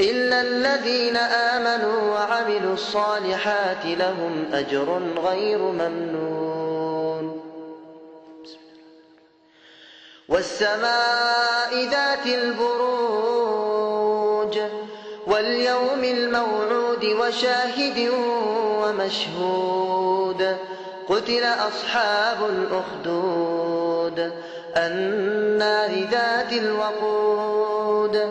إلا الذين آمنوا وعملوا الصالحات لهم أجر غير ممنون. والسماء ذات البروج واليوم الموعود وشاهد ومشهود. قتل أصحاب الأخدود النار ذات الوقود.